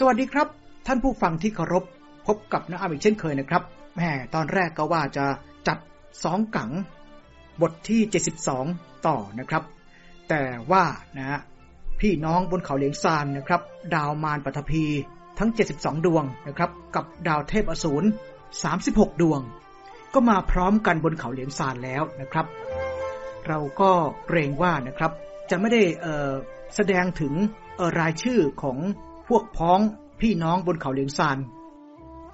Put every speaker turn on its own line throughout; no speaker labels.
สวัสดีครับ ท่านผู้ฟังที่เคารพ พบกับน้าอาอีกเช่นเคยนะครับแหมตอนแรกก็ว่าจะจัดสองกัง บทที่ 72 ต่อนะครับ แต่ว่านะฮะพี่น้องบนเขาเหลียงซานนะครับ ดาวมารปฐพีทั้ง 72 ดวงนะครับ กับดาวเทพอสูร 36 ดวง ก็มาพร้อมกันบนเขาเหลียงซานแล้วนะครับ เราก็เกรงว่านะครับ จะไม่ได้แสดงถึงรายชื่อของ พวกพ้องพี่น้องบนเขาเหลียงซาน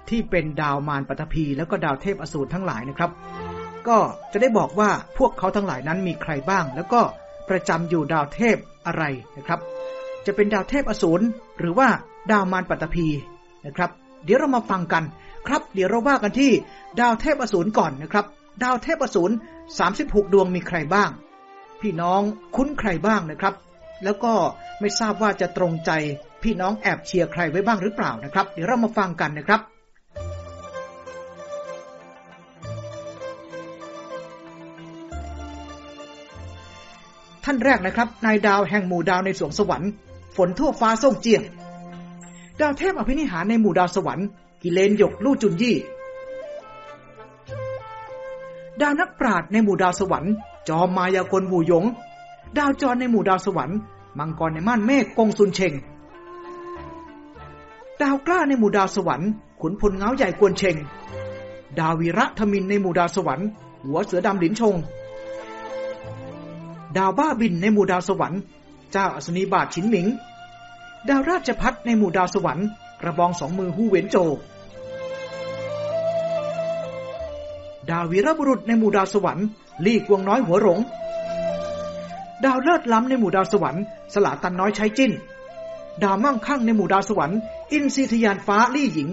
ที่เป็นดาวมารปฐพีแล้วก็ดาวเทพอสูรทั้งหลายนะครับ ก็จะได้บอกว่าพวกเขาทั้งหลายนั้นมีใครบ้าง แล้วก็ประจำอยู่ดาวเทพอะไรนะครับ จะเป็นดาวเทพอสูรหรือว่าดาวมารปฐพีนะครับ เดี๋ยวเรามาฟังกันครับ เดี๋ยวเราว่ากันที่ดาวเทพอสูรก่อนนะครับ ดาวเทพอสูร36 ดวงมีใครบ้าง พี่น้องคุ้นใครบ้างนะครับ แล้วก็ไม่ทราบว่าจะตรงใจ พี่น้องแอบเชียร์ใครไว้บ้างหรือเปล่านะครับ เดี๋ยวเรามาฟังกันนะครับท่านแรกนะครับ นายดาวแห่งหมู่ดาวในสวงสวรรค์ ฝนทั่วฟ้าส่งเจียง ดาวเทพอภินิหารในหมู่ดาวสวรรค์ กิเลนหยกลู่จุนยี่ ดาวนักปราดในหมู่ดาวสวรรค์ จอมมายากลบูหยง ดาวจรในหมู่ดาวสวรรค์ มังกรในม่านเมฆกงซุนเชง ดาวกล้าในหมู่ดาวสวรรค์ขุนพลเงาใหญ่กวนเชง ดาววีระธมินในหมู่ดาวสวรรค์หัวเสือดำหลินชง ดาวบ้าบินในหมู่ดาวสวรรค์ เจ้าอัศนีบาทฉินหมิง ดาวราชพัฒในหมู่ดาวสวรรค์กระบองสองมือฮูเวนโจ ดาววีระบุรุษในหมู่ดาวสวรรค์ลี่กวงน้อยหัวหลง ดาวเลิศล้ำในหมู่ดาวสวรรค์ สลาตันน้อยใช้จิ้น ดาวมั่งคั่งในหมู่ดาวสวรรค์ อินทรีทยานฟ้าลี่หญิง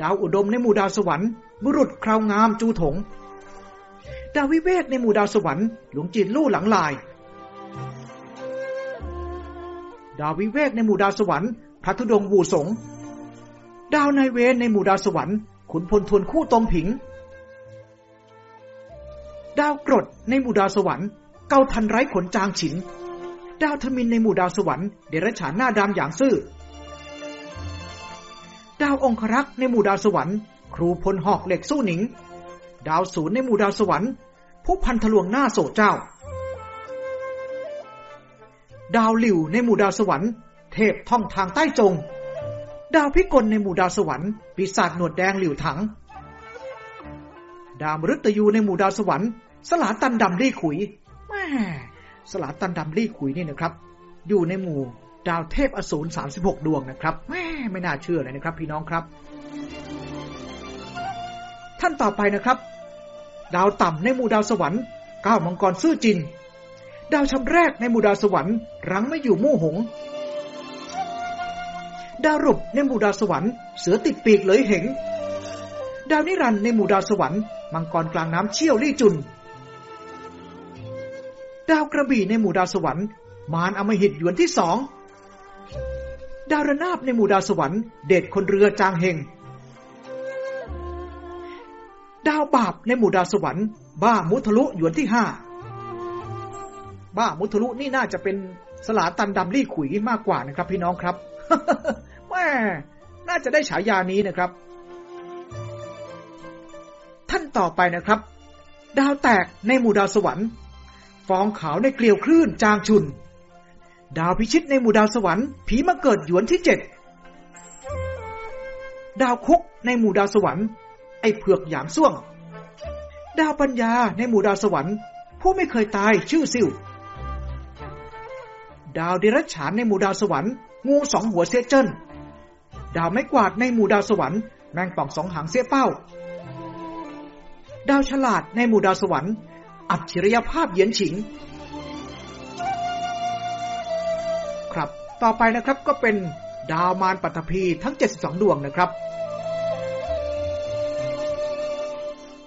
ดาวอุดมในหมู่ดาวสวรรค์ บุรุษคราวงามจูถง ดาววิเวกในหมู่ดาวสวรรค์ หลวงจีนลู่หลังลาย ดาววิเวกในหมู่ดาวสวรรค์พระธุดงวูสง ดาวนายเวนในหมู่ดาวสวรรค์ ขุนพลทวนคู่ตมผิง ดาวกรดในหมู่ดาวสวรรค์ เกาทันไร้ขนจางฉิน ดาวทมินในหมู่ดาวสวรรค์เดรัจฉานหน้าดำอย่างซื่อ ดาวองครักษ์ในหมู่ดาวสวรรค์ ครูพลหอกเหล็กสู้หนิง ดาวศูนย์ในหมู่ดาวสวรรค์ ผู้พันทะลวงหน้าโศเจ้า ดาวหลิวในหมู่ดาวสวรรค์ เทพท่องทางใต้จง ดาวพิกลในหมู่ดาวสวรรค์ปีศาจหนวดแดงหลิวถัง ดาวมฤตยูในหมู่ดาวสวรรค์ สลาตันดำรี่ขุยแม่ สลาตันดำรี่ขุยนี่นะครับ อยู่ในหมู่ดาวเทพอสูร 36 ดวงนะครับแม่ไม่น่าเชื่อเลยนะครับ พี่น้องครับ ท่านต่อไปนะครับ ดาวต่ำในหมู่ดาวสวรรค์ก้าวมังกรซื่อจิน ดาวชำแรกในหมู่ดาวสวรรค์รังไม่อยู่มู่หง ดาวรุบในหมู่ดาวสวรรค์เสือติดปีกเลยเหง ดาวนิรันในหมู่ดาวสวรรค์มังกรกลางน้ำเชี่ยวลี่จุน ดาวกระบี่ในหมู่ดาวสวรรค์ มารอมหิตหยวนที่สอง ดาวระนาบในหมู่ดาวสวรรค์ เดชคนเรือจางเฮง ดาวบาปในหมู่ดาวสวรรค์ บ้ามุทะลุหยวนที่ห้า บ้ามุทะลุนี่น่าจะเป็นสลาตันดำลี่ขุยมากกว่านะครับ พี่น้องครับแม่น่าจะได้ฉายานี้นะครับ ท่านต่อไปนะครับ ดาวแตกในหมู่ดาวสวรรค์ ฟองขาวในเกลียวคลื่นจางชุน ดาวพิชิตในหมู่ดาวสวรรค์ผีมาเกิดหยวนที่เจ็ดดาวคุกในหมู่ดาวสวรรค์ ไอ้เผือกหยางส่วง ดาวปัญญาในหมู่ดาวสวรรค์ ผู้ไม่เคยตายชื่อซิวดาวเดรัจฉานในหมู่ดาวสวรรค์งูสองหัวเสียเจิ้นดาวไม้กวาดในหมู่ดาวสวรรค์แมงป่องสองหางเสียเป้า ดาวฉลาดในหมู่ดาวสวรรค์ อัจฉริยภาพเยียนฉิง ครับ ต่อไปนะครับก็เป็นดาวมารปัตภีทั้ง 72 ดวงนะครับ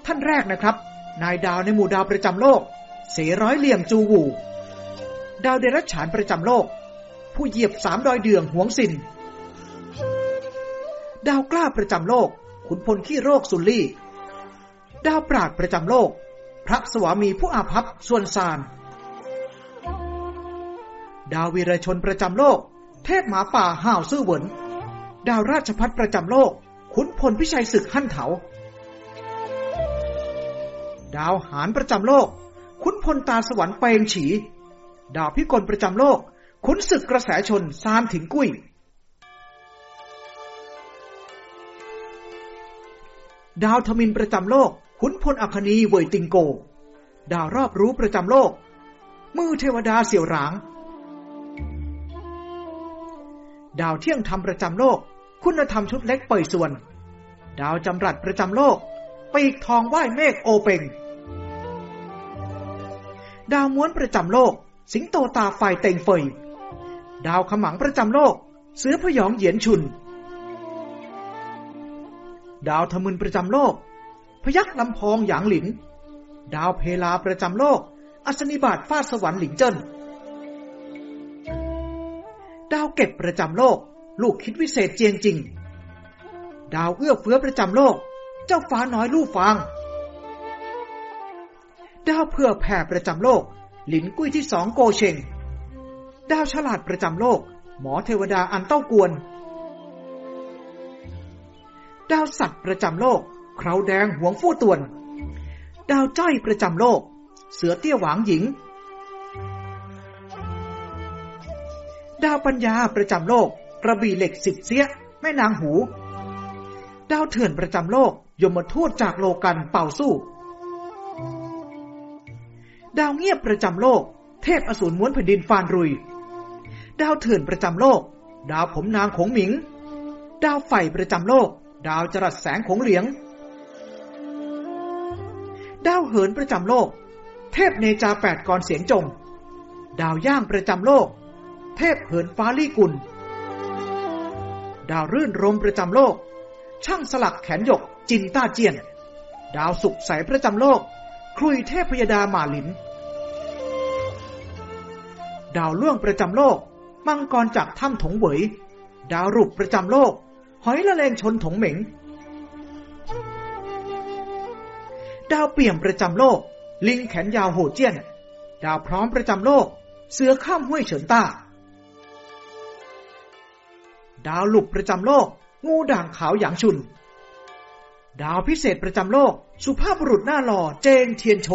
ท่านแรกนะครับ นายดาวในหมู่ดาวประจำโลก เสร้อยเหลี่ยมจูวู ดาวเดรัจฉานประจำโลก ผู้เหยียบสามดอยเดืองหวงสิน ดาวกล้าประจำโลก ขุนพลขี้โรคสุลลี่ ดาวปราดประจำโลก พระสวามีผู้อาภัพส่วนสาร ดาววีรชนประจำโลก เทพหมาป่าห่าวซื่อเหวิน ดาวราชพัฒประจำโลก ขุนพลพิชัยศึกหั่นเถา ดาวหารประจำโลก ขุนพลตาสวรรค์เปงฉี ดาวพิกลประจำโลก ขุนศึกกระแสชนซานถิงกุ้ย ดาวทมินประจำโลก ขุนพลอัคนีเวยติงโก ดาวรอบรู้ประจำโลก มือเทวดาเสี่ยวหราง ดาวเที่ยงธรรมประจำโลก คุณธรรมชุดเล็กเปิดส่วน ดาวจำรัดประจำโลก ปีกทองไหว้เมฆโอเปงดาวม้วนประจำโลก สิงโตตาไฟเต็งเฟย ดาวขมังประจำโลก เสือพยองเหยียนชุน ดาวทมึนประจำโลก พยักลำพองหยางหลิน ดาวเพลาประจำโลก อัศนิบาตฟาดสวรรค์หลิงเจิ้นดาวเก็บประจำโลก ลูกคิดวิเศษเจียงจริง ดาวเอื้อเฟื้อประจำโลก เจ้าฟ้าน้อยลู่ฟาง ดาวเพื่อแผ่ประจำโลก หลินกุ้ยที่สองโกเชง ดาวฉลาดประจำโลก หมอเทวดาอันเต้ากวน ดาวสัตว์ประจำโลก คราแดงหวงฟู่ตวน ดาวจ้อยประจำโลก เสือเตี้ยหวางหญิง ดาวปัญญาประจำโลก กระบี่เหล็กสิบเสี้ย แม่นางหู ดาวเถื่อนประจำโลก ยมทูตจากโลกันเป่าสู้ ดาวเงียบประจำโลก เทพอสูรม้วนแผ่นดินฟานรุย ดาวเถื่อนประจำโลก ดาวผมนางขงหมิง ดาวไฟประจำโลกดาวจรัสแสงขงเหลียง ดาวเหินประจำโลก เทพเนจาแปดกรเสียงจง ดาวย่างประจำโลก เทพเหินฟ้าลี่กุล ดาวรื่นรมประจำโลก ช่างสลักแขนหยกจินต้าเจียน ดาวสุขใสประจำโลกครุยเทพพยดาหมาลิน ดาวล่วงประจำโลก มังกรจากถ้ำถงเหวย ดาวรุปประจำโลก หอยละเลงชนถงเหม็ง ดาวเปี่ยมประจำโลก ลิงแขนยาวโหเจี้ยน ดาวพร้อมประจำโลก เสือข้ามห้วยเฉินต้า ดาวหลุบประจำโลก งูด่างขาวหยางชุน ดาวพิเศษประจำโลก สุภาพบุรุษหน้าหล่อเจงเทียนโช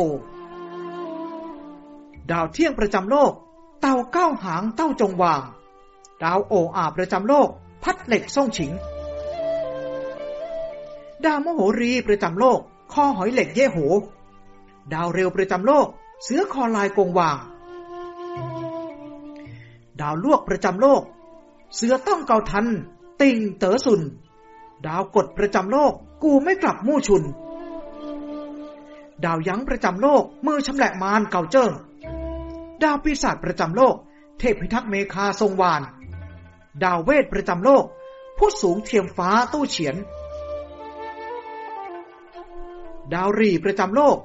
ดาวเที่ยงประจำโลก เต่าเก้าหางเต้าจงวาง ดาวโออาประจำโลก พัดเหล็กส่งฉิง ดาวมโหรีประจำโลก คอหอยเหล็กเย่โห ดาวเร็วประจำโลก เสือคอลายกงวาง ดาวลวกประจำโลก เสือต้องเกาทัน ติงเต๋อสุน ดาวกดประจำโลก กูไม่กลับมู่ชุน ดาวยั้งประจำโลก มือชำแหละมารเก่าเจิ้ง ดาวปีศาจประจำโลก เทพพิทักษ์เมคาทรงวาน ดาวเวทประจำโลกผู้สูงเทียมฟ้าตู้เฉียน ดาวรีประจำโลก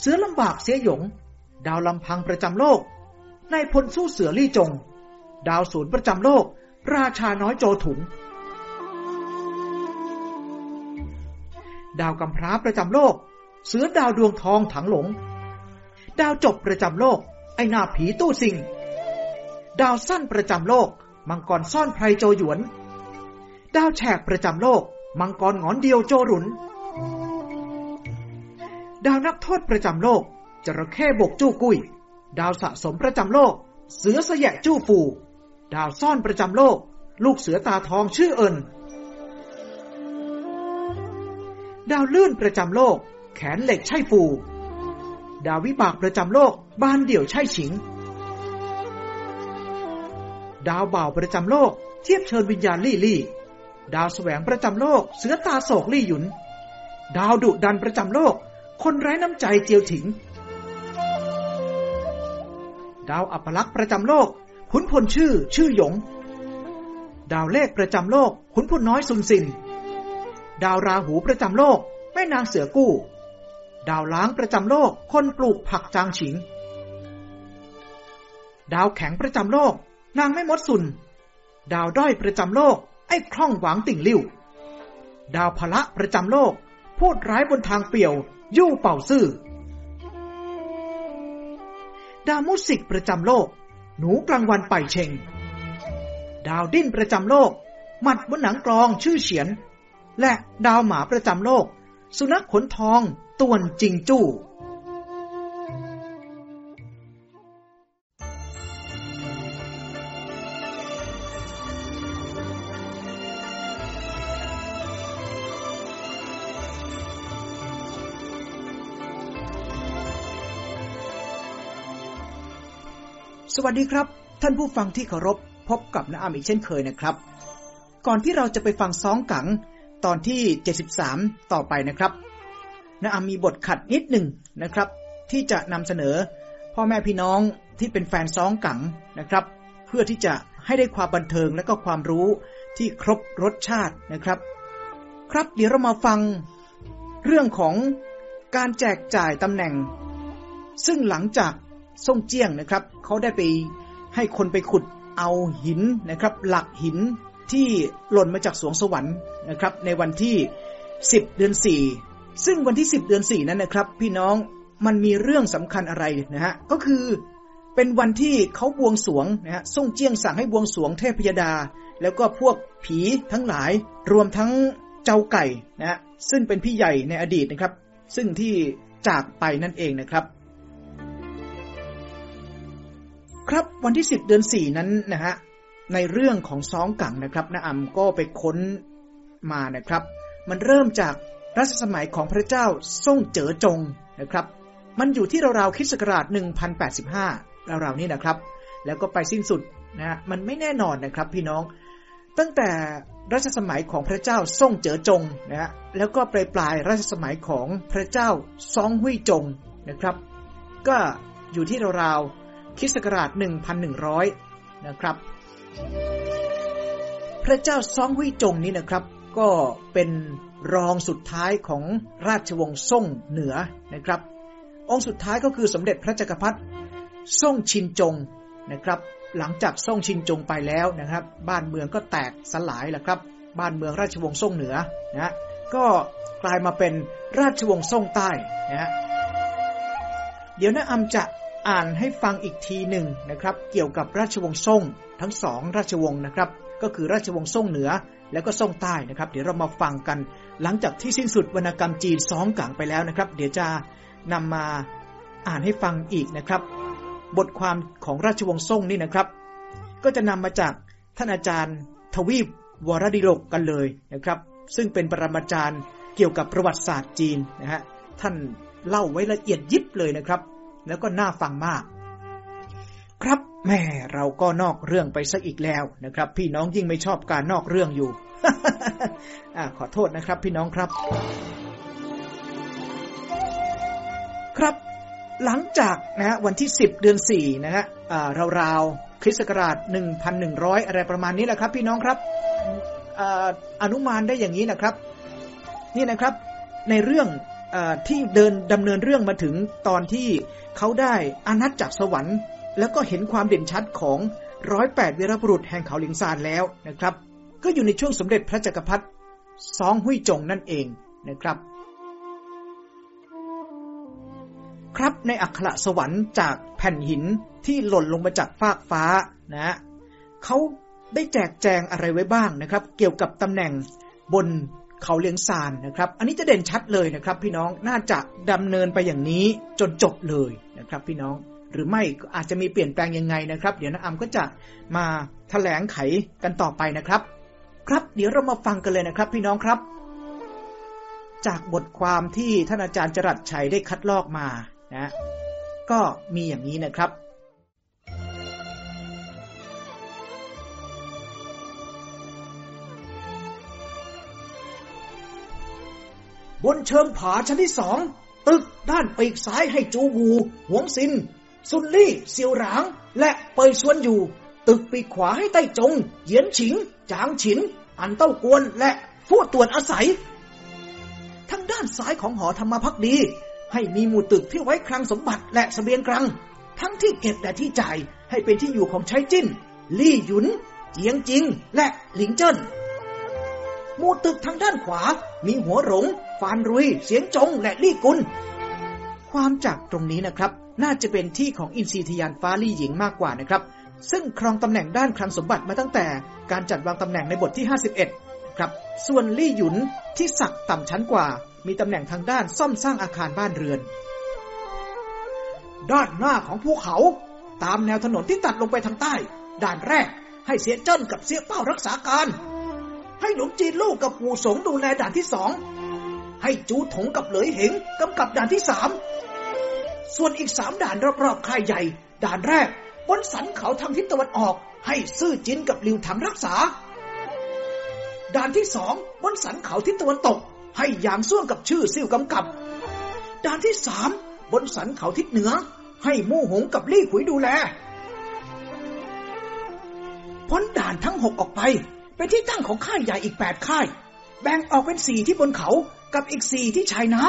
เสือลำบากเสียหยง ดาวลำพังประจำโลกนายพลสู้เสือลี่จง ดาวศูนย์ประจำโลก ราชาน้อยโจถุง ดาวกำพร้าประจำโลก เสือดาวดวงทองถังหลง ดาวจบประจำโลก ไอหน้าผีตู้สิง ดาวสั้นประจำโลก มังกรซ่อนไพรโจหยวน ดาวแฉกประจำโลก มังกรงอนเดียวโจรุน ดาวนักโทษประจำโลก จระเข้บกจู้กุ้ย ดาวสะสมประจำโลก เสือสยะจู้ฟู ดาวซ่อนประจำโลก ลูกเสือตาทองชื่อเอิญดาวลื่นประจำโลก แขนเหล็กใช่ฟู ดาววิบากประจำโลก บานเดี่ยวใช่ฉิง ดาวเบาประจำโลก เทียบเชิญวิญญาณลี่ลี่ ดาวแสวงประจำโลก เสือตาโศกลี่หยุน ดาวดุดันประจำโลก คนไร้น้ำใจเจียวถิง ดาวอัปลักษ์ประจำโลก ขุนพลชื่อ ชื่อหยง ดาวเลขประจำโลก ขุนพลน้อยสุนสิน ดาวราหูประจำโลก แม่นางเสือกู้ ดาวล้างประจำโลก คนปลูกผักจางฉิง ดาวแข็งประจำโลก นางไม่มดสุน ดาวด้อยประจำโลก ไอ้คล่องหวังติ่งลิ่ว ดาวพละประจำโลก พูดร้ายบนทางเปี่ยว ยู่เป่าซื่อ ดาวมุสิกประจำโลก หนูกลางวันไปเชง ดาวดิ้นประจำโลก หมัดบนหนังกรองชื่อเฉียน และดาวหมาประจำโลก สุนัขขนทอง ตวนจิงจู้ วัสดีครับ ท่านผู้ฟังที่เคารพพบกับน้าอามอีกเช่นเคยนะครับ ก่อนที่เราจะไปฟังซองกังตอนที่ 73 ต่อไปนะครับน้าอามมีบทขัดนิดหนึ่งนะครับ ที่จะนำเสนอ พ่อแม่พี่น้องที่เป็นแฟนซองกังนะครับ เพื่อที่จะให้ได้ความบันเทิงและก็ความรู้ที่ครบรสชาตินะครับ ครับเดี๋ยวเรามาฟังเรื่องของการแจกจ่ายตำแหน่ง ซึ่งหลังจาก ส่งเจียงนะครับเขาได้ไปให้คนไปขุดเอาหินนะครับ หลักหินที่หล่นมาจากสวงสวรรค์นะครับ ในวันที่ 10 เดือน 4 ซึ่งวันที่ 10 เดือน 4 นั้นนะครับ พี่น้องมันมีเรื่องสำคัญอะไรนะฮะก็คือเป็นวันที่เขาบวงสวงนะฮะส่งเจียงสั่งให้บวงสวงเทพยดา แล้วก็พวกผีทั้งหลายรวมทั้งเจ้าไก่นะฮะซึ่งเป็นพี่ใหญ่ในอดีตนะครับ ซึ่งที่จากไปนั่นเองนะครับ ครับวันที่10เดือน4นั้นนะฮะในเรื่องของซองกังนะครับนาอัมก็ไปค้นมานะครับ มันเริ่มจากรัชสมัยของพระเจ้าซ่งเจ๋อจงนะครับ มันอยู่ที่ราวๆคริศักราช1085ราวๆนี้นะครับ แล้วก็ไปสิ้นสุดนะฮะมันไม่แน่นอนนะครับพี่น้อง ตั้งแต่รัชสมัยของพระเจ้าซ่งเจ๋อจงนะฮะแล้วก็ปลายปลายรัชสมัยของพระเจ้าซองหุยจงนะครับ ก็อยู่ที่ราวๆ คริสต์ศักราช 1,100 นะครับ พระเจ้าซองหุยจงนี้นะครับ ก็เป็นรองสุดท้ายของราชวงศ์ซ่งเหนือนะครับ องค์สุดท้ายก็คือสมเด็จพระจักรพรรดิซ่งชินจงนะครับ หลังจากซ่งชินจงไปแล้วนะครับ บ้านเมืองก็แตกสลายแหละครับ บ้านเมืองราชวงศ์ซ่งเหนือนะก็กลายมาเป็นราชวงศ์ซ่งใต้นะเดี๋ยวนะอัมจะ อ่านให้ฟังอีกทีหนึ่งนะครับ เกี่ยวกับราชวงศ์ซ่งทั้งสองราชวงศ์นะครับ ก็คือราชวงศ์ซ่งเหนือแล้วก็ซ่งใต้นะครับ เดี๋ยวเรามาฟังกัน หลังจากที่สิ้นสุดวรรณกรรมจีนสองกังไปแล้วนะครับ เดี๋ยวจะนำมาอ่านให้ฟังอีกนะครับ บทความของราชวงศ์ซ่งนี่นะครับ ก็จะนำมาจากท่านอาจารย์ ทวีปวรดิโลกกันเลยนะครับ ซึ่งเป็นปรมาจารย์เกี่ยวกับประวัติศาสตร์จีนนะฮะท่านเล่าไว้ละเอียดยิบเลยนะครับ แล้วก็น่าฟังมาก ครับแม่เราก็นอกเรื่องไปสักอีกแล้วนะครับ พี่น้องยิ่งไม่ชอบการนอกเรื่องอยู่อขอโทษนะครับ พี่น้องครับ ครับ หลังจากนะฮะวันที่10เดือน4นะฮะราวๆคริสต์ศักราช1,100อะไรประมาณนี้แหละครับ พี่น้องครับอนุมานได้อย่างนี้นะครับ นี่นะครับ ในเรื่อง ที่เดินดำเนินเรื่องมาถึงตอนที่เขาได้อนัตจากสวรรค์ แล้วก็เห็นความเด่นชัดของร้อยแปดวีรบุรุษแห่งเขาหลิงซานแล้วนะครับ ก็อยู่ในช่วงสมเด็จพระจักรพรรดิสองหุยจงนั่นเองนะครับ ครับในอัคระสวรรค์จากแผ่นหินที่หล่นลงมาจากฟากฟ้านะเขาได้แจกแจงอะไรไว้บ้างนะครับ เกี่ยวกับตำแหน่งบน เขาเลียงซานนะครับ อันนี้จะเด่นชัดเลยนะครับ พี่น้องน่าจะดำเนินไปอย่างนี้จนจบเลยนะครับ พี่น้องหรือไม่อาจจะมีเปลี่ยนแปลงยังไงนะครับ เดี๋ยวนะอัมก็จะมาถแถลงไขกันต่อไปนะครับ ครับเดี๋ยวเรามาฟังกันเลยนะครับ พี่น้องครับ จากบทความที่ท่านอาจารย์จรัสชัยได้คัดลอกมานะ ก็มีอย่างนี้นะครับ บนเชิงผาชั้นที่สอง ตึกด้านปีกซ้ายให้จูวูหวงซิน ซุนลี่เซียวหลาง และเปยชวนอยู่ ตึกปีกขวาให้ใต้จง เหยียนฉิง จางฉิน อันเต้ากวนและฟู่ตวนอาศัย ทางด้านซ้ายของหอธรรมพักดี ให้มีหมู่ตึกที่ไว้คลังสมบัติและสเสบียงกลางทั้งที่เก็บและที่จ่ายให้เป็นที่อยู่ของชายจิ้น ลี่หยุน เจียงจิง และหลิงเจิ้นหมู่ตึกทางด้านขวามีหัวหลง ฟานรุย เสียงจงและลี่กุล ความจากตรงนี้นะครับ น่าจะเป็นที่ของอินทรีทยานฟ้าลี่หญิงมากกว่านะครับ ซึ่งครองตำแหน่งด้านคลังสมบัติมาตั้งแต่การจัดวางตำแหน่งในบทที่ 51 ครับ ส่วนลี่หยุนที่สักต่ำชั้นกว่า มีตำแหน่งทางด้านซ่อมสร้างอาคารบ้านเรือน ด้านหน้าของภูเขา ตามแนวถนนที่ตัดลงไปทางใต้ด่านแรก ให้เสียเจิ้นกับเสียเป้ารักษาการให้หลวงจีนลูกกับปู่สงดูแลด่านที่สอง ให้จูถงกับเหลยเหงกำกับด่านที่สามส่วนอีกสามด่านรอบๆค่ายใหญ่ ด่านแรก บนสันเขาทางทิศตะวันออก ให้ซื่อจินกับลิวถังรักษา ด่านที่สองบนสันเขาทิศตะวันตก ให้ยางส่วงกับชื่อซิ่วกำกับ ด่านที่สามบนสันเขาทิศเหนือ ให้มู่หงกับลี่ขุยดูแลพ้นด่านทั้งหกออกไป เป็นที่ตั้งของค่ายใหญ่อีกแปดค่าย แบ่งออกเป็นสี่ที่บนเขา กับอีกสี่ที่ชายน้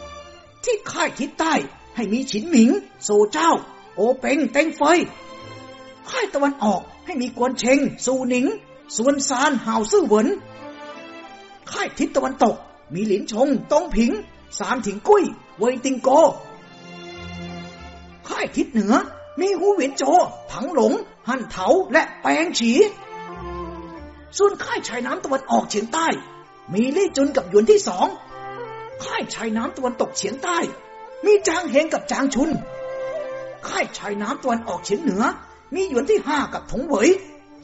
ำที่ค่ายทิศใต้ให้มีฉินหมิง โซเจ้า โอเปงเต็งเฟยค่ายตะวันออกให้มีกวนเชง ซูหนิง สวนซานหาวซื่อเหวินค่ายทิศตะวันตก มีหลินชงตงผิง สามถิงกุ้ย เวยติงโก ค่ายทิศเหนือ มีหูหวินโจถังหลง หันเถาและแปงฉี ส่วนค่ายชายน้ำตะวันออกเฉียงใต้ มีลี่จุนกับหยวนที่สอง ค่ายชายน้ำตะวันตกเฉียงใต้ มีจางเฮงกับจางชุน ค่ายชายน้ำตะวันออกเฉียงเหนือ มีหยวนที่ห้ากับถงเหวย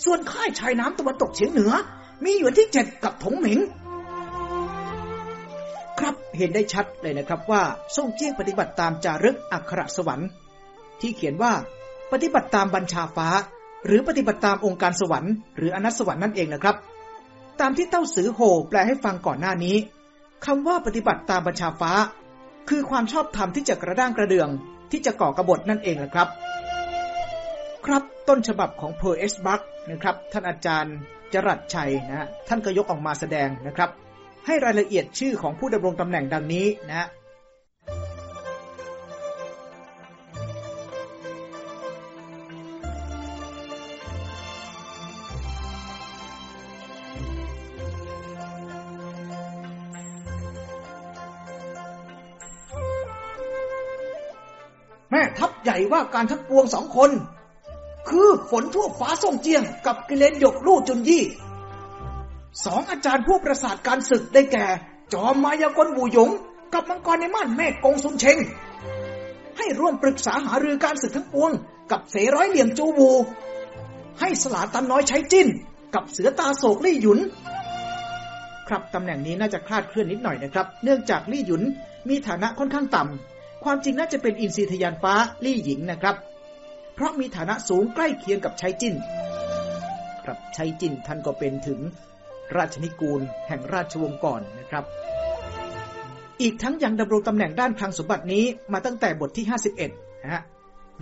ส่วนค่ายชายน้ำตะวันตกเฉียงเหนือ มีหยวนที่เจ็ดกับถงหมิง ครับเห็นได้ชัดเลยนะครับว่าส่งเจี้ยงปฏิบัติตามจารึกอักขระสวรรค์ ที่เขียนว่า ปฏิบัติตามบัญชาฟ้า หรือปฏิบัติตามองค์การสวรรค์หรืออนัสวรรค์นั่นเองนะครับ ตามที่เต้าสือโหแปลให้ฟังก่อนหน้านี้คำว่าปฏิบัติตามบัญชาฟ้า คือความชอบธรรมที่จะกระด้างกระเดือง ที่จะก่อกระบฏนั่นเองนะครับ ครับต้นฉบับของ Pearl S. Buck นะครับ ท่านอาจารย์จรัสชัยนะท่านก็ยกออกมาแสดงนะครับ ให้รายละเอียดชื่อของผู้ดำรงตำแหน่งดังนี้นะ ใหญ่ว่าการทัพปวงสองคน คือฝนทั่วฟ้าส่งเจียง กับกิเลนหยกลู่จุนยี่สองอาจารย์ผู้ประสาทการศึกได้แก่ จอมมายากลบูหยง กับมังกรในม่านเมฆกงซุนเชง ให้ร่วมปรึกษาหารือการศึกทั้งปวง กับเสร้อยเหลี่ยมจูบู ให้สลาตันน้อยใช้จิ้น กับเสือตาโศกลี่หยุน ครับตำแหน่งนี้น่าจะคลาดเคลื่อนนิดหน่อยนะครับ เนื่องจากลี่หยุนมีฐานะค่อนข้างต่ำ ความจริงน่าจะเป็นอินทรีทยานฟ้าลี่หญิงนะครับ เพราะมีฐานะสูงใกล้เคียงกับชัยจินครับชัยจินท่านก็เป็นถึงราชนิกูลแห่งราชวงศ์ก่อนนะครับ อีกทั้งยังดำรงตำแหน่งด้านคลังสมบัตินี้มาตั้งแต่บทที่ 51นะฮะ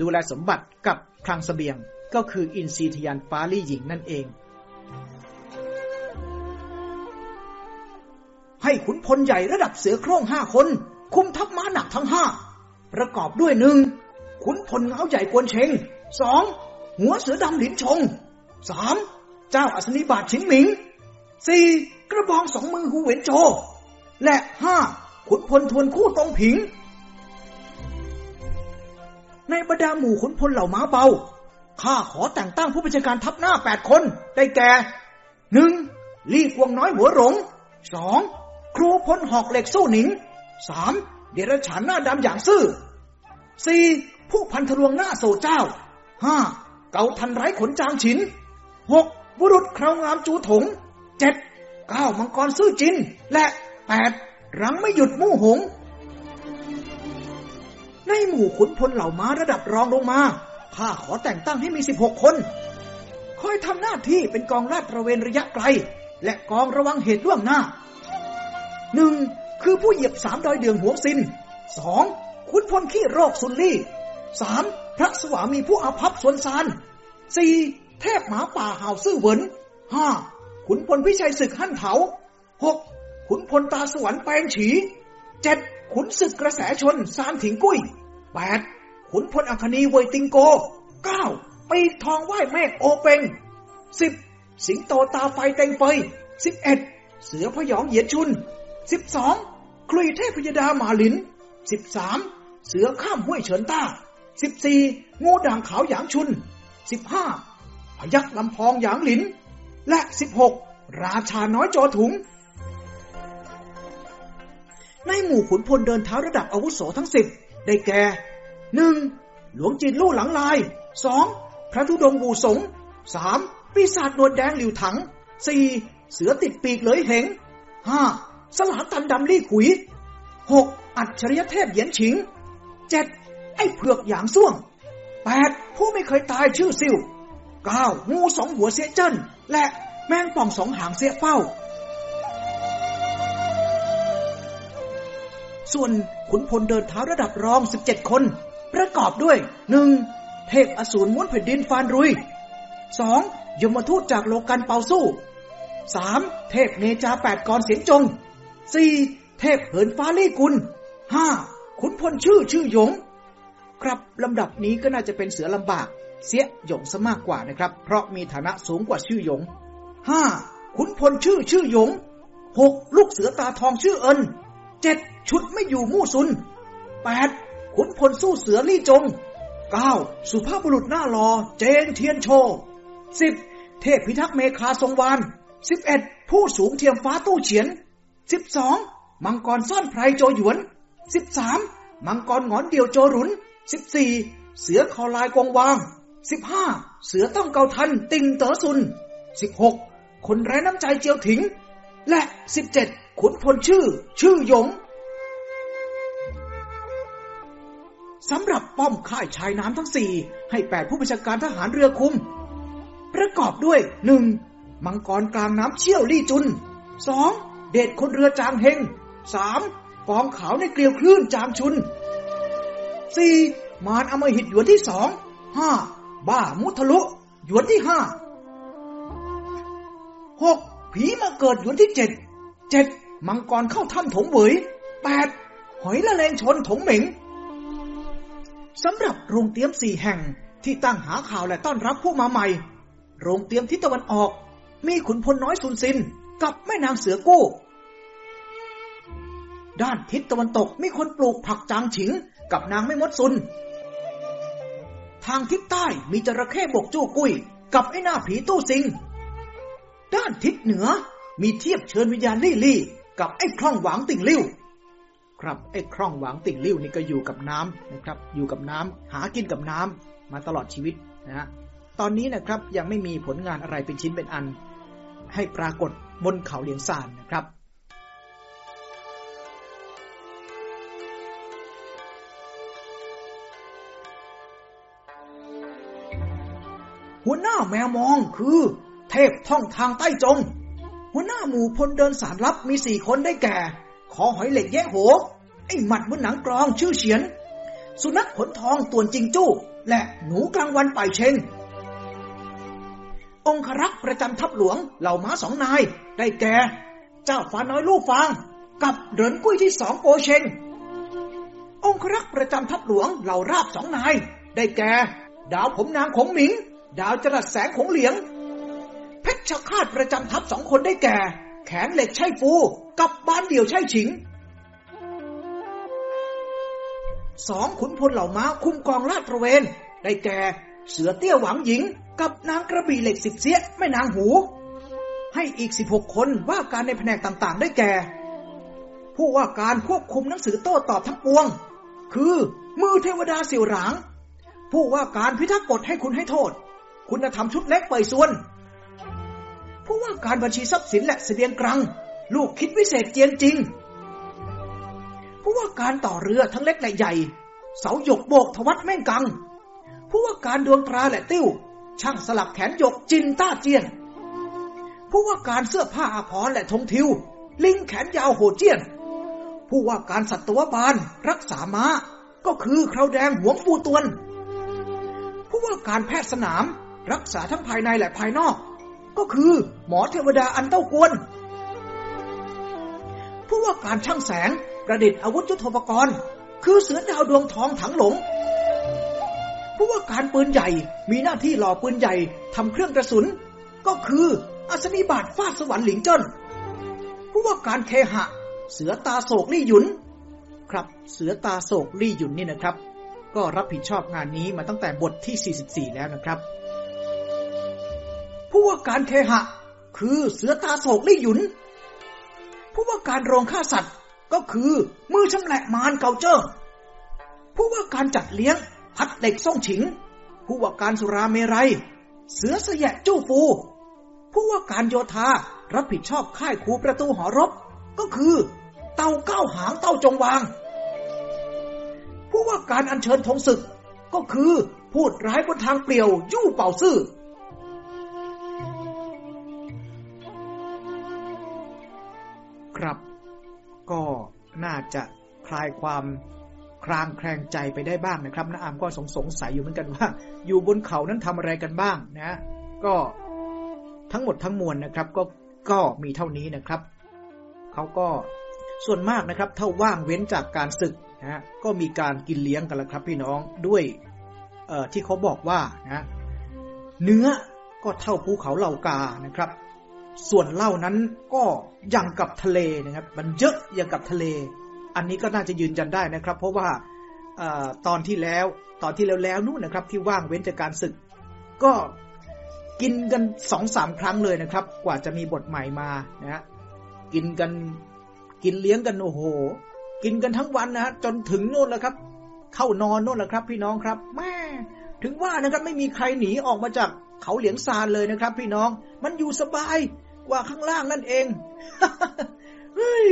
ดูแลสมบัติกับคลังสเสบียงก็คืออินทรีทยานฟ้าลี่หญิงนั่นเอง ให้ขุนพลใหญ่ระดับเสือโคร่งห้าคน คุมทัพม้าหนักทั้งห้า ประกอบด้วยหนึ่งขุนพลเงาใหญ่กวนเชงสองหัวเสือดำหลินชงสามเจ้าอัศนีบาทชิงหมิงสี่กระบองสองมือหูเหวนโจ และห้าขุนพลทวนคู่ตรงผิง ในบรรดาหมู่ขุนพลเหล่าม้าเบาข้าขอแต่งตั้งผู้บัญชาการทัพหน้าแปดคน ได้แก่หนึ่งลี่กวงน้อยหัวหลงสองครูพลหอกเหล็กสู้หนิงสาม เดรัจฉานหน้าดำอย่างซื่อสี่ผู้พันทะลวงหน้าโซเจ้าห้าเกาทันไร้ขนจางฉินหกบุรุษคราวงามจูถงเจ็ดเก้ามังกรซื่อจิน และแปดรังไม่หยุดมู่หง ในหมู่ขุนพลเหล่าม้าระดับรองลงมาข้าขอแต่งตั้งให้มีสิบหกคน คอยทำหน้าที่เป็นกองลาดตระเวนระยะไกล และกองระวังเหตุล่วงหน้าหนึ่ง คือผู้เหยียบสามดอยเดืองหัวซินสองขุนพลขี้โรคซุนลี่สามพระสวามีผู้อาภัพสวนซานสี่เทพหมาป่าห่าวซื่อเหวินห้าขุนพลพิชัยศึกหั่นเถาหกขุนพลตาสวรรค์แปลงฉีเจ็ดขุนศึกกระแสชนซานถิงกุ้ยแปดขุนพลอัคนีเวยติงโกเก้าปีทองไหว้แม่โอเปงสิบสิงโตตาไฟแตงไฟสิบเอ็ดเสือพยองเหยียดชุน สิบสองคลุยเทพยดาหมาลินสิบสามเสือข้ามห้วยเฉินต้าสิบสี่งูด่างขาวหยางชุนสิบห้าพยักลำพองหยางหลิน และสิบหกราชาน้อยโจถุง ในหมู่ขุนพลเดินเท้าระดับอาวุโสทั้งสิบได้แก่หนึ่งหลวงจีนลู่หลังลายสองพระธุดงบูสงสามปีศาจนวดแดงหลิวถังสี่เสือติดปีกเลยเหงห้า สลาตันดำลี่ขุยหกอัจฉริยเทพเหยียนฉิงเจ็ดไอ้เผือกหยางซ่วงแปดผู้ไม่เคยตายชื่อซิวเก้างูสองหัวเสียเจิ้นและแมงป่องสองหางเสียเป้า ส่วนขุนพลเดินเท้าระดับรองสิบเจ็ดคน ประกอบด้วยหนึ่งเทพอสูรม้วนแผ่นดินฟานรุยสองยมทูตจากโลกันเปาสู้สามเทพเนจาแปดกรเสียงจง สี่เทพเหินฟ้าลี่กุลห้าขุนพลชื่อชื่อหยง ครับลำดับนี้ก็น่าจะเป็นเสือลำบาก เสียหยงซะมากกว่านะครับ เพราะมีฐานะสูงกว่าชื่อหยงห้าขุนพลชื่อชื่อหยงหกลูกเสือตาทองชื่อเอินเจ็ดชุดไม่อยู่มู่ซุนแปดขุนพลสู้เสือลี่จงเก้าสุภาพบุรุษหน้ารอเจนเทียนโชสิบเทพพิทักษ์เมคาทรงวานสิบเอ็ดผู้สูงเทียมฟ้าตู้เฉียน สิบสองมังกรซ่อนไพรโจหยวนสิบสามมังกรงอนเดียวโจรุนสิบสี่เสือคอลายกองวางสิบห้าเสือต้องเกาทัน ติงเต๋อซุนสิบหกคนไร้น้ำใจเจียวถิง และสิบเจ็ดขุนพลชื่อ ชื่อหยงสำหรับป้อมค่ายชายน้ำทั้งสี่ให้แปดผู้บัญชาการทหารเรือคุม ประกอบด้วยหนึ่งมังกรกลางน้ำเชี่ยวลี่จุนสอง เดชคนเรือจางเฮงสามฟองขาวในเกลียวคลื่นจางชุนสี่มารอมหิตหยวนที่สองห้าบ้ามุทะลุหยวนที่ห้าหกผีมาเกิดหยวนที่เจ็ดเจ็ดมังกรเข้าถ้ำถงเวยแปดหอยละเลงชนถงเหม็งสำหรับโรงเตียมสี่แห่งที่ตั้งหาข่าวและต้อนรับผู้มาใหม่ โรงเตียมทิศตะวันออก มีขุนพลน้อยสุนซิน กับแม่นางเสือกู้ ด้านทิศตะวันตกมีคนปลูกผักจางฉิง กับนางไม่มดซุน ทางทิศใต้มีจระเข้บกจู้กุ้ย กับไอ้หน้าผีตู้ซิง ด้านทิศเหนือมีเทียบเชิญวิญญาณลี่ลี่กับไอ้คล่องหวางติ่งลิ้วครับไอ้คล่องหวางติ่งลิ้วนี่ก็อยู่กับน้ำนะครับ อยู่กับน้ำหากินกับน้ำมาตลอดชีวิตนะฮะตอนนี้นะครับยังไม่มีผลงานอะไรเป็นชิ้นเป็นอัน ให้ปรากฏ บนเขาเหลียงซานนะครับหัวหน้าแมวมองคือ เทพท่องทางใต้จง หัวหน้าหมู่พลเดินสารลับมีสี่คนได้แก่ ขอหอยเหล็กแย่โห ไอ้หมัดบนหนังกรองชื่อเฉียน สุนัขขนทองต่วนจิงจู้ และหนูกลางวันป่ายเชง องครักษ์ประจำทัพหลวงเหล่าม้าสองนาย ได้แก่ เจ้าฟ้าน้อยลูกฟาง กับเดินกุ้ยที่สองโปเชง องครักษ์ประจำทัพหลวงเหล่าราบสองนาย ได้แก่ ดาวผมนางของหมิง ดาวจรัสแสงของเหลียง เพชรฆาตประจำทัพสองคนได้แก่ แขนเหล็กใช่ฟู กับบ้านเดี่ยวใช่ฉิงสองขุนพลเหล่าม้าคุมกองลาดตระเวน ได้แก่ เสือเตี้ยหวังหญิง กับนางกระบี่เหล็กสิบเสียแม่นางหู ให้อีกสิบหกคนว่าการในแผนกต่างๆ ได้แก่ ผู้ว่าการควบคุมหนังสือโต้ตอบทั้งปวง คือมือเทวดาเสี่ยวหลาง ผู้ว่าการพิทักษ์กฎให้คุณให้โทษ คุณธรรมชุดเล็กเปิดส่วน ผู้ว่าการบัญชีทรัพย์สินและเสบียงกลางลูกคิดวิเศษเจียนจริง ผู้ว่าการต่อเรือทั้งเล็กและใหญ่ เสาหยกโบกทวัดแม่งกัง ผู้ว่าการดวงตราและติ้ว ช่างสลักแขนหยกจินต้าเจียนผู้ว่าการเสื้อผ้าอาภรณ์และธงทิว ลิงแขนยาวโหเจียน ผู้ว่าการสัตวบาลรักษาม้า ก็คือคราวแดงหวงฟูตวน ผู้ว่าการแพทย์สนาม รักษาทั้งภายในและภายนอก ก็คือหมอเทวดาอันเต้ากวน ผู้ว่าการช่างแสงประดิษฐ์อาวุธยุทโธปกรณ์ คือเสือดาวดวงทองถังหลง ผู้ว่าการปืนใหญ่มีหน้าที่หล่อปืนใหญ่ทำเครื่องกระสุน ก็คืออัศนีบาทฟาดสวรรค์หลิงเจิ้นผู้ว่าการเคหะ เสือตาโศกลี่หยุน ครับ เสือตาโศกลี่หยุนนี่นะครับ ก็รับผิดชอบงานนี้มาตั้งแต่บทที่ 44 แล้วนะครับ ผู้ว่าการเคหะ คือเสือตาโศกลี่หยุน ผู้ว่าการโรงฆ่าสัตว์ก็คือมือชำแหละมารเกาเจ้อผู้ว่าการจัดเลี้ยง พัดเด็กส่งฉิง ผู้ว่าการสุราเมรัย เสือสยะจู้ฟู ผู้ว่าการโยธารับผิดชอบค่ายคูประตูหอรบ ก็คือ เต่าเก้าหางเต่าจงวาง ผู้ว่าการอัญเชิญธงศึก ก็คือพูดร้ายบนทางเปลี่ยวยู่เป่าซื่อครับ ก็น่าจะคลายความ ลางแคลงใจไปได้บ้างนะครับนะอามก็สงสงสัยอยู่เหมือนกันว่า อยู่บนเขานั้นทำอะไรกันบ้างนะ ก็ทั้งหมดทั้งมวลนะครับ ก็ก็มีเท่านี้นะครับเขาก็ส่วนมากนะครับ ถ้าว่างเว้นจากการศึกนะก็มีการกินเลี้ยงกันล้วครับ พี่น้องด้วยเอ่อที่เขาบอกว่านะเนื้อก็เท่าภูเขาเหล่ากานะครับ ส่วนเหล้านั้นก็ยังกับทะเลนะครับ มันเยอะอย่างกับทะเล อันนี้ก็น่าจะยืนยันได้นะครับ เพราะว่าอตอนที่แล้วตอนที่แล้วแล้วนู่นนะครับ ที่ว่างเว้นจากการศึก ก็กินกันสองสามครั้งเลยนะครับ กว่าจะมีบทใหม่มานะฮะกินกันกินเลี้ยงกันโอ้โห กินกันทั้งวันนะฮะจนถึงโน่นแล้วครับ เข้านอนโน่นแหละครับ พี่น้องครับแม่ถึงว่านะครับไม่มีใครหนีออกมาจากเขาเหลียงซานเลยนะครับ พี่น้อง มันอยู่สบายกว่าข้างล่างนั่นเองเฮ้ย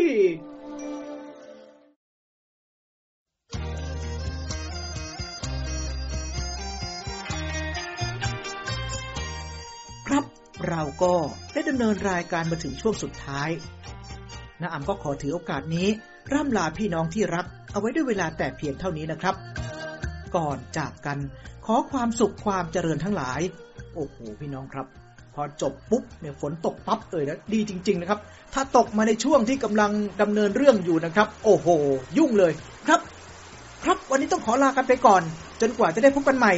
เราก็ได้ดำเนินรายการมาถึงช่วงสุดท้ายนะอ่ำก็ขอถือโอกาสนี้ ร่ำลาพี่น้องที่รัก เอาไว้ด้วยเวลาแต่เพียงเท่านี้นะครับ ก่อนจากกันขอความสุขความเจริญทั้งหลาย โอ้โหพี่น้องครับ พอจบปุ๊บเนี่ยฝนตกปั๊บเอ่ยนะดีจริง ๆ นะครับ ถ้าตกมาในช่วงที่กำลังดำเนินเรื่องอยู่นะครับ โอ้โห ยุ่งเลยครับ ครับวันนี้ต้องขอลากันไปก่อน จนกว่าจะได้พบกันใหม่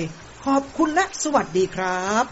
ขอบคุณและสวัสดีครับ